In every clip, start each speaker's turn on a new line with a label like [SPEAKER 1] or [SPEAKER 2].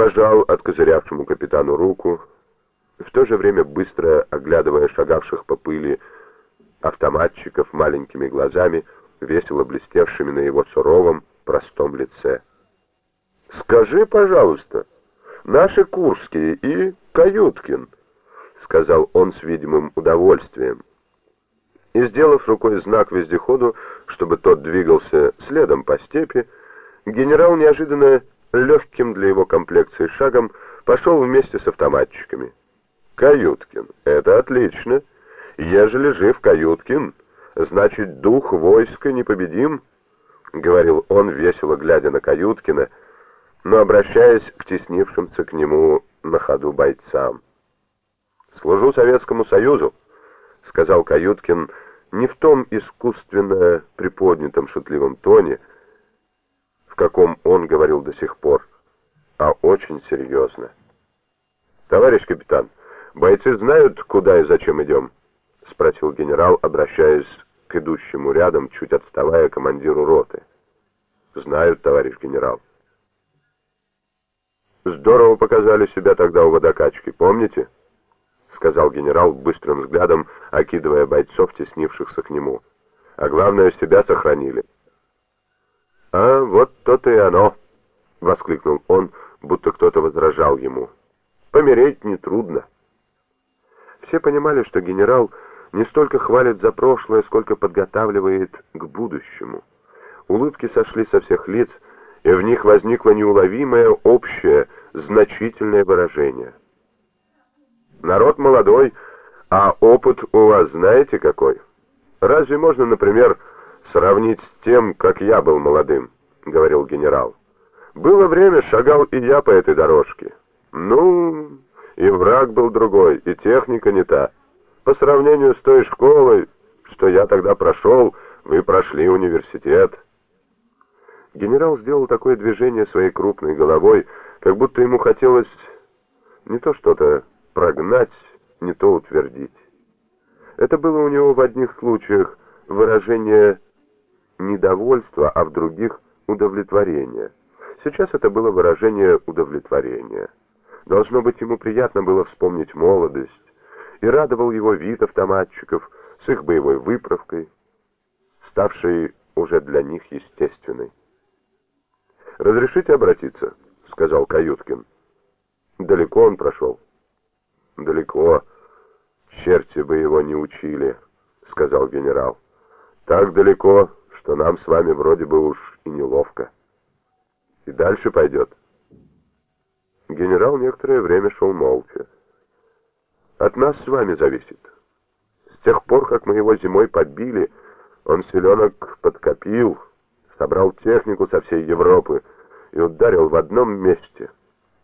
[SPEAKER 1] пожал откозырявшему капитану руку, в то же время быстро оглядывая шагавших по пыли автоматчиков маленькими глазами, весело блестевшими на его суровом, простом лице. «Скажи, пожалуйста, наши Курские и Каюткин», — сказал он с видимым удовольствием. И, сделав рукой знак вездеходу, чтобы тот двигался следом по степи, генерал неожиданно легким для его комплекции шагом пошел вместе с автоматчиками. «Каюткин, это отлично. Ежели жив Каюткин, значит, дух войска непобедим», — говорил он, весело глядя на Каюткина, но обращаясь к теснившимся к нему на ходу бойцам. «Служу Советскому Союзу», — сказал Каюткин не в том искусственно приподнятом шутливом тоне, каком он говорил до сих пор, а очень серьезно. «Товарищ капитан, бойцы знают, куда и зачем идем?» — спросил генерал, обращаясь к идущему рядом, чуть отставая командиру роты. «Знают, товарищ генерал». «Здорово показали себя тогда у водокачки, помните?» — сказал генерал быстрым взглядом, окидывая бойцов, теснившихся к нему. «А главное, себя сохранили». «А вот то-то и оно!» — воскликнул он, будто кто-то возражал ему. «Помереть нетрудно». Все понимали, что генерал не столько хвалит за прошлое, сколько подготавливает к будущему. Улыбки сошли со всех лиц, и в них возникло неуловимое, общее, значительное выражение. Народ молодой, а опыт у вас знаете какой? Разве можно, например, сравнить с тем, как я был молодым, говорил генерал. Было время, шагал и я по этой дорожке. Ну, и враг был другой, и техника не та. По сравнению с той школой, что я тогда прошел, вы прошли университет. Генерал сделал такое движение своей крупной головой, как будто ему хотелось не то что-то прогнать, не то утвердить. Это было у него в одних случаях выражение недовольства, а в других — удовлетворения. Сейчас это было выражение удовлетворения. Должно быть, ему приятно было вспомнить молодость, и радовал его вид автоматчиков с их боевой выправкой, ставшей уже для них естественной. «Разрешите обратиться?» — сказал Каюткин. «Далеко он прошел?» «Далеко. Черти бы его не учили», — сказал генерал. «Так далеко, что нам с вами вроде бы уж и неловко. И дальше пойдет». Генерал некоторое время шел молча. «От нас с вами зависит. С тех пор, как мы его зимой подбили, он селенок подкопил» собрал технику со всей Европы и ударил в одном месте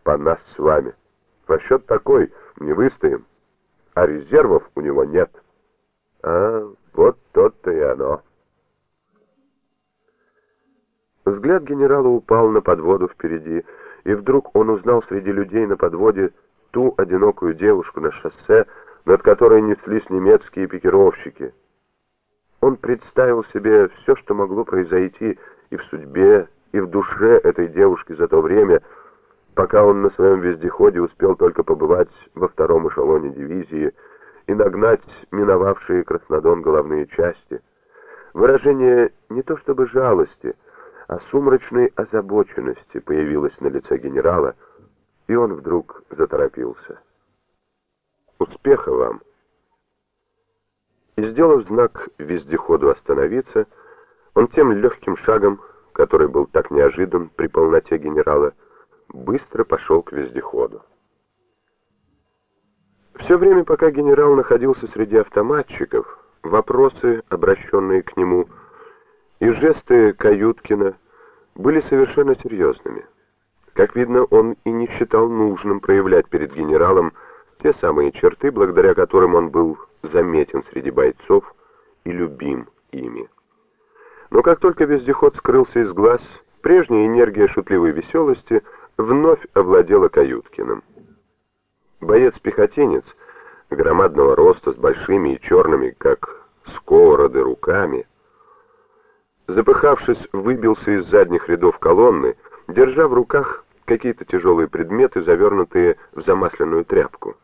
[SPEAKER 1] по нас с вами. Расчет такой, не выстоим, а резервов у него нет. А вот то-то и оно. Взгляд генерала упал на подводу впереди, и вдруг он узнал среди людей на подводе ту одинокую девушку на шоссе, над которой неслись немецкие пикировщики. Он представил себе все, что могло произойти и в судьбе, и в душе этой девушки за то время, пока он на своем вездеходе успел только побывать во втором эшелоне дивизии и нагнать миновавшие Краснодон головные части. Выражение не то чтобы жалости, а сумрачной озабоченности появилось на лице генерала, и он вдруг заторопился. «Успеха вам!» И, сделав знак вездеходу остановиться, он тем легким шагом, который был так неожидан при полноте генерала, быстро пошел к вездеходу. Все время, пока генерал находился среди автоматчиков, вопросы, обращенные к нему, и жесты Каюткина были совершенно серьезными. Как видно, он и не считал нужным проявлять перед генералом те самые черты, благодаря которым он был заметен среди бойцов и любим ими. Но как только вездеход скрылся из глаз, прежняя энергия шутливой веселости вновь овладела Каюткиным. Боец-пехотинец, громадного роста, с большими и черными, как сковороды, руками, запыхавшись, выбился из задних рядов колонны, держа в руках какие-то тяжелые предметы, завернутые в замасленную тряпку.